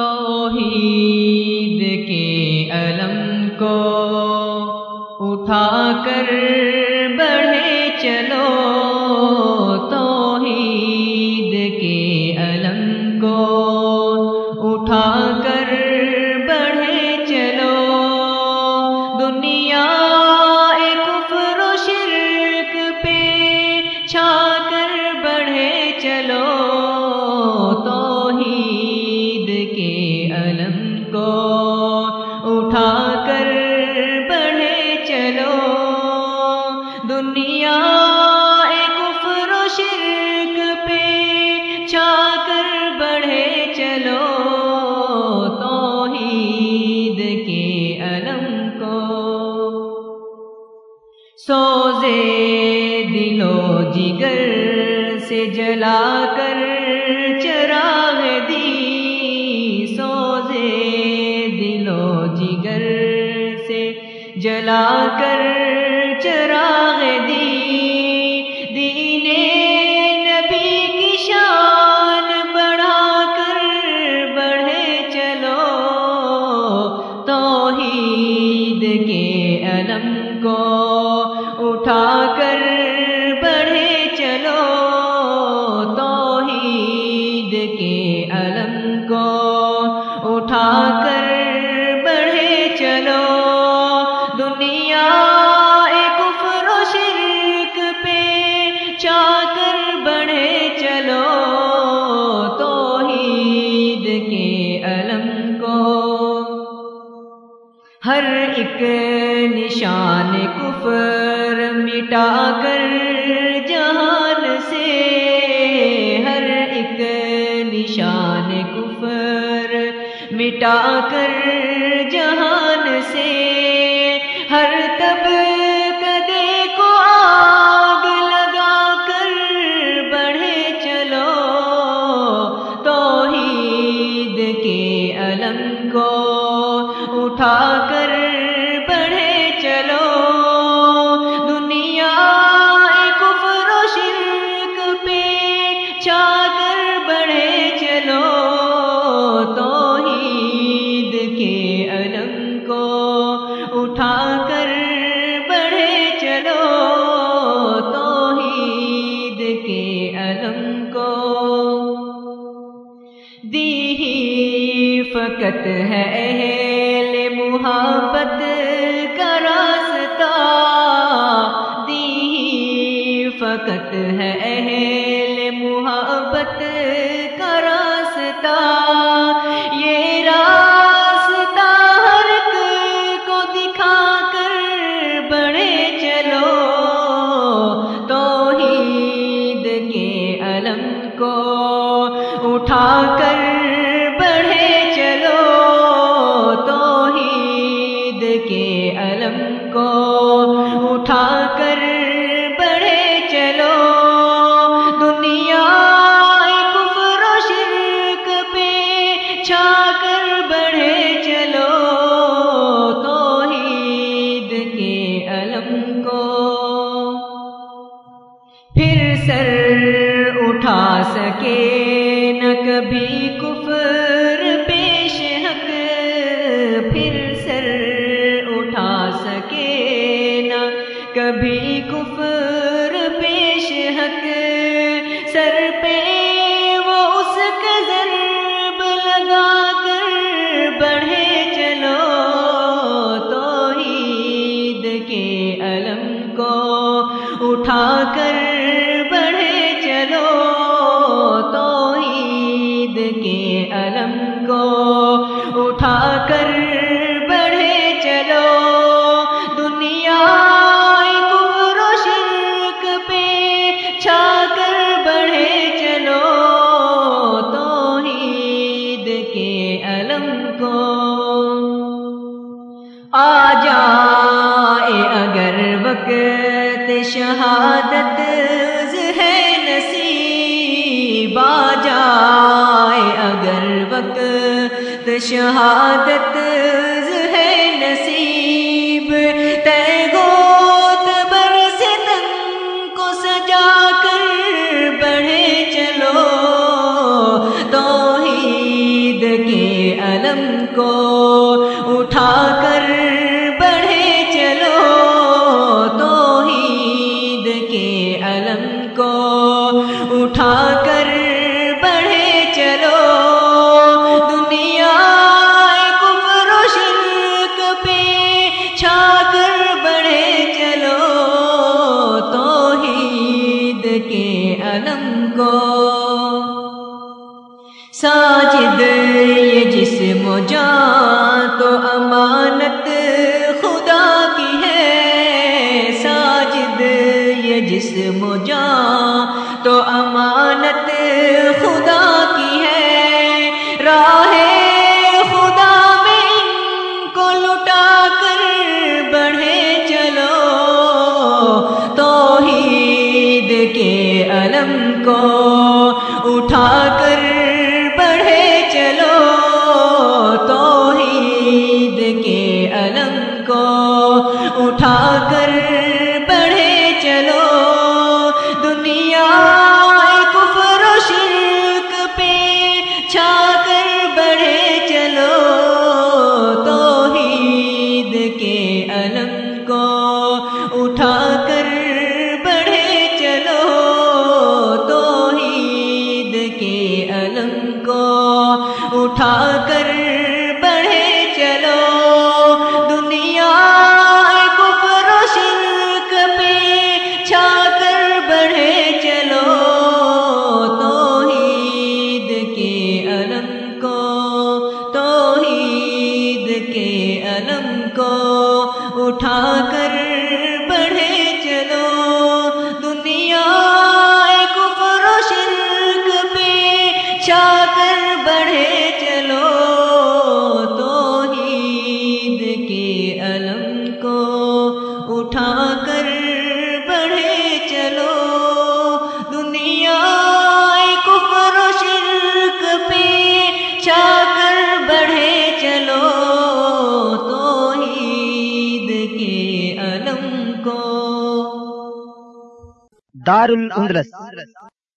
توحید کے علم کو اٹھا کر بڑھے چلو۔ چھا کر بڑھے چلو، توحید کے علم کو۔ سوزے دلو جگر سے جلا کر چراغ دی۔ سوزے دلو جگر سے جلا کر ایک نشان کفر مٹا کر جہان سے۔ ہر ایک نشان کفر مٹا کر جہان سے۔ ہر تب کدے کو آ اٹھا کر بڑھے چلو توحید کے علم کو۔ دی فقط ہے اہل محبت کا راستہ۔ دی فقط ہے چھا کر بڑھے چلو توحید کے علم کو۔ پھر سر اٹھا سکے نہ کبھی کفر ضرب شہادت ہے نصیب آ جائے اگر وقت شہادت ہے نصیب تے گوت بر سے تن کو سجا کر بڑھے چلو توحید کے علم کو ساجد یہ جسم جان تو امانت خدا کی ہے۔ ساجد یہ جسم جان تو امانت خدا اٹھا کر بڑھے چلو۔ دنیا کفر و شرک پہ چھا کر بڑھے چلو۔ توحید کے علم کو اٹھا کر بڑھے چلو۔ توحید کے علم کو اٹھا کر بڑھے اٹھا کر بڑھے چلو۔ دنیا کفر و شرک پہ چھا کر بڑھے دار الاندلس